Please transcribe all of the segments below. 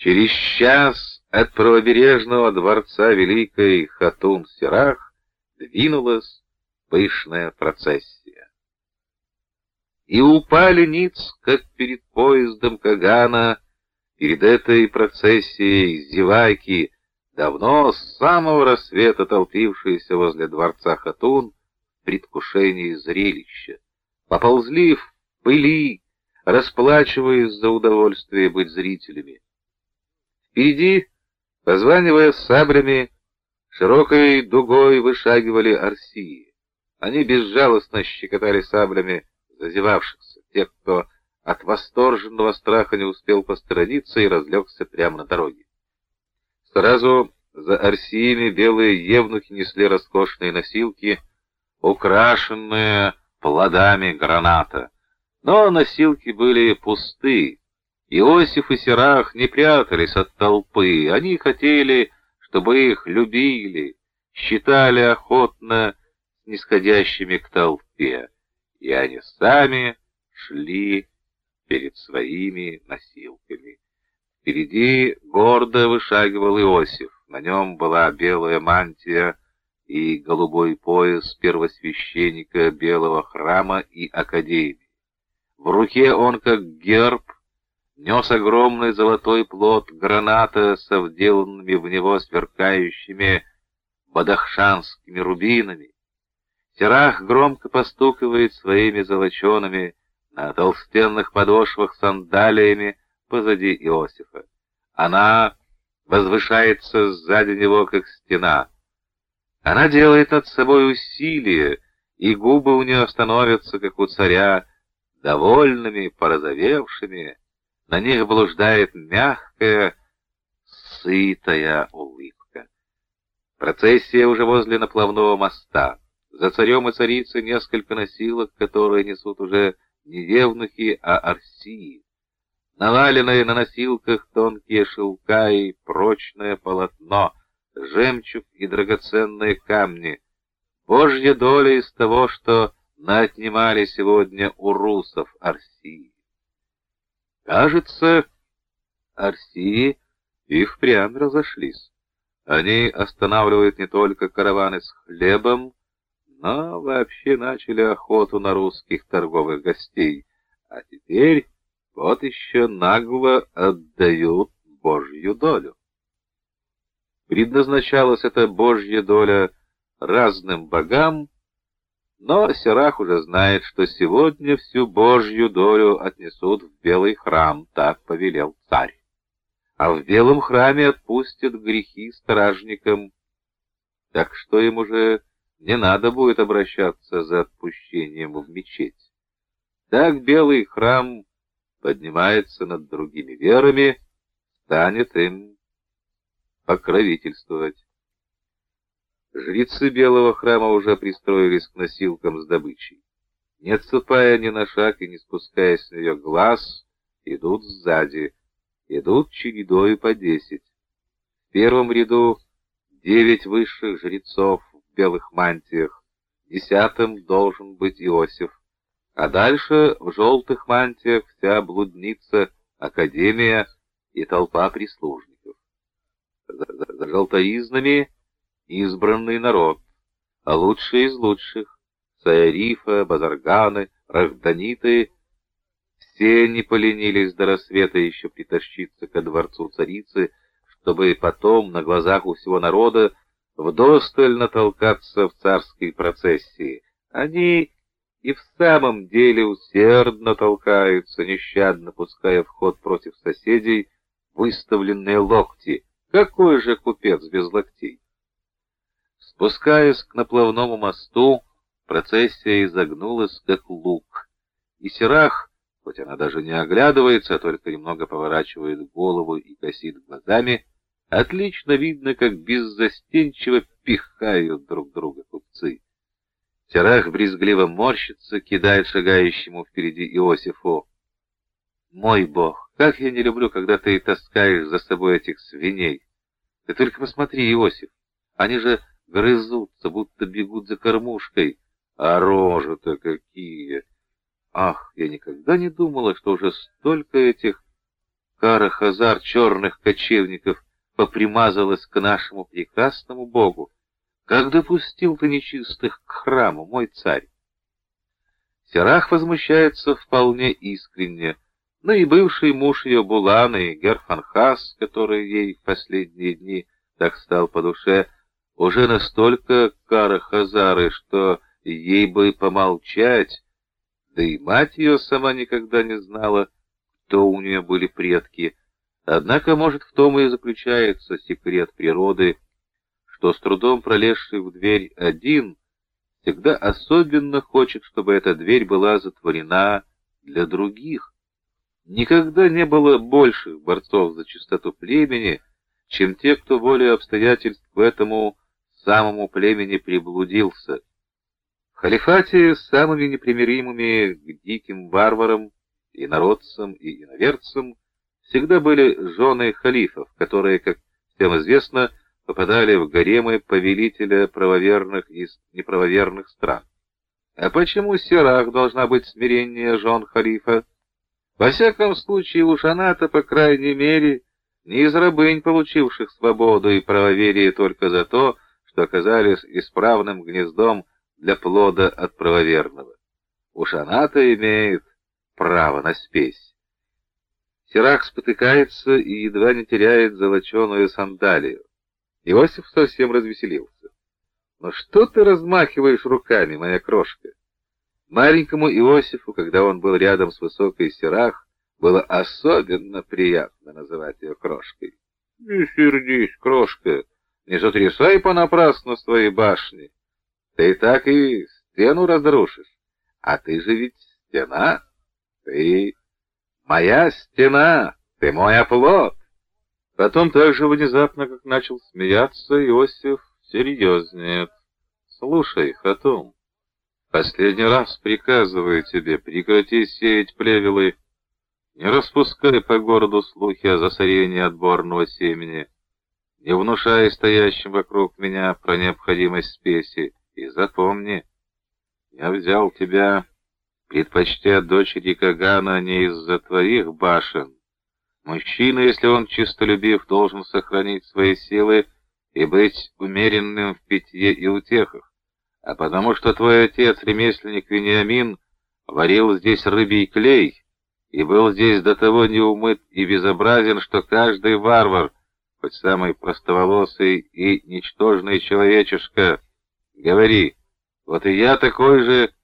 Через час от правобережного дворца Великой Хатун-Сирах двинулась пышная процессия. И упали ниц, как перед поездом Кагана, перед этой процессией зевайки, давно с самого рассвета толпившиеся возле дворца Хатун в предвкушении зрелища, поползли в пыли, расплачиваясь за удовольствие быть зрителями. Впереди, позванивая саблями, широкой дугой вышагивали арсии. Они безжалостно щекотали саблями зазевавшихся, тех, кто от восторженного страха не успел посторониться и разлегся прямо на дороге. Сразу за арсиями белые евнухи несли роскошные носилки, украшенные плодами граната. Но носилки были пусты, Иосиф и Сирах не прятались от толпы, они хотели, чтобы их любили, считали охотно нисходящими к толпе, и они сами шли перед своими носилками. Впереди гордо вышагивал Иосиф, на нем была белая мантия и голубой пояс первосвященника белого храма и академии. В руке он, как герб, нес огромный золотой плод граната со вделанными в него сверкающими бадахшанскими рубинами. Серах громко постукивает своими золочеными на толстенных подошвах сандалиями позади Иосифа. Она возвышается сзади него, как стена. Она делает над собой усилие, и губы у нее становятся, как у царя, довольными, порозовевшими, на них блуждает мягкая, сытая улыбка. Процессия уже возле наплавного моста. За царем и царицей несколько носилок, которые несут уже не евнухи, а арсии. Наваленные на носилках тонкие шелка и прочное полотно, жемчуг и драгоценные камни. Божья доля из того, что наотнимали сегодня у русов Арсии. Кажется, Арсии и впрямь разошлись. Они останавливают не только караваны с хлебом, но вообще начали охоту на русских торговых гостей, а теперь вот еще нагло отдают Божью долю. Предназначалась эта Божья доля разным богам, но Серах уже знает, что сегодня всю Божью долю отнесут в Белый храм, так повелел царь. А в Белом храме отпустят грехи стражникам, так что им уже не надо будет обращаться за отпущением в мечеть. Так Белый храм поднимается над другими верами, станет им покровительствовать. Жрецы Белого храма уже пристроились к носилкам с добычей. Не отступая ни на шаг и не спуская с нее глаз, идут сзади, идут чередою по десять. В первом ряду девять высших жрецов в белых мантиях, десятым должен быть Иосиф, а дальше в желтых мантиях вся блудница, академия и толпа прислужников. За, за, за желтоизнами избранный народ, а лучшие из лучших — Саярифа, Базарганы, Рахданиты — все не поленились до рассвета еще притащиться ко дворцу царицы, чтобы потом на глазах у всего народа вдосталь натолкаться в царской процессии. Они и в самом деле усердно толкаются, нещадно пуская в ход против соседей выставленные локти. Какой же купец без локтей? Спускаясь к наплавному мосту, процессия изогнулась, как лук, и Серах, хоть она даже не оглядывается, а только немного поворачивает голову и косит глазами, отлично видно, как беззастенчиво пихают друг друга купцы. Серах брезгливо морщится, кидает шагающему впереди Иосифу. «Мой бог, как я не люблю, когда ты таскаешь за собой этих свиней! Ты только посмотри, Иосиф, они же грызутся, будто бегут за кормушкой. А рожи-то какие! Ах, я никогда не думала, что уже столько этих кара хазар черных кочевников попримазалась к нашему прекрасному Богу? Как допустил ты нечистых к храму, мой царь? Серах возмущается вполне искренне, но и бывший муж ее Буланы, Герфанхас, который ей в последние дни так стал по душе, уже настолько кара хазары, что ей бы помолчать, да и мать ее сама никогда не знала, кто у нее были предки. Однако, может, в том и заключается секрет природы, что с трудом пролезший в дверь один всегда особенно хочет, чтобы эта дверь была затворена для других. Никогда не было больших борцов за чистоту племени, чем те, кто волей обстоятельств к этому самому племени приблудился. В халифате самыми непримиримыми к диким варварам, и народцам, и иноверцам всегда были жены халифов, которые, как всем известно, попадали в гаремы повелителя правоверных и неправоверных стран. А почему Сирах должна быть смирение жен халифа? Во всяком случае, у Шаната, по крайней мере, не из рабынь, получивших свободу и правоверие только за то, что оказались исправным гнездом для плода от правоверного. У Шаната имеет право на спесь. Сирах спотыкается и едва не теряет золоченую сандалию. Иосиф совсем развеселился. «Ну что ты размахиваешь руками, моя крошка?» Маленькому Иосифу, когда он был рядом с высокой Сирах, было особенно приятно называть ее крошкой. «Не сердись, крошка, не сотрясай понапрасну свои башни. Ты так и стену разрушишь. А ты же ведь стена. Ты моя стена, ты мой оплот. Потом так же внезапно, как начал смеяться, Иосиф серьезнее. «Слушай, Хатум, последний раз приказываю тебе, прекрати сеять плевелы, не распускай по городу слухи о засорении отборного семени, не внушай стоящим вокруг меня про необходимость спеси, и запомни, я взял тебя, предпочтя дочери Кагана не из-за твоих башен, Мужчина, если он чистолюбив, должен сохранить свои силы и быть умеренным в питье и утехах. А потому что твой отец, ремесленник Вениамин, варил здесь рыбий клей и был здесь до того неумыт и безобразен, что каждый варвар, хоть самый простоволосый и ничтожный человечишка, говори, вот и я такой же,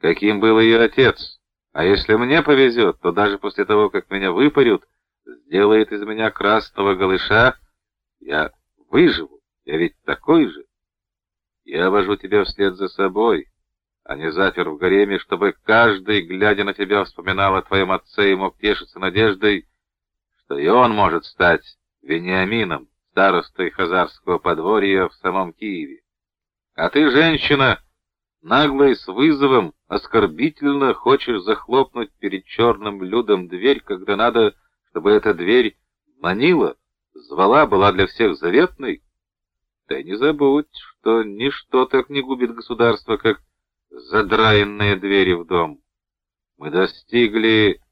каким был ее отец. А если мне повезет, то даже после того, как меня выпарют, сделает из меня красного голыша, я выживу, я ведь такой же. Я вожу тебя вслед за собой, а не запер в гареме, чтобы каждый, глядя на тебя, вспоминал о твоем отце и мог тешиться надеждой, что и он может стать Вениамином, старостой хазарского подворья в самом Киеве. А ты, женщина, наглой с вызовом, оскорбительно хочешь захлопнуть перед черным людом дверь, когда надо чтобы эта дверь манила, звала, была для всех заветной? Да не забудь, что ничто так не губит государство, как задраенные двери в дом. Мы достигли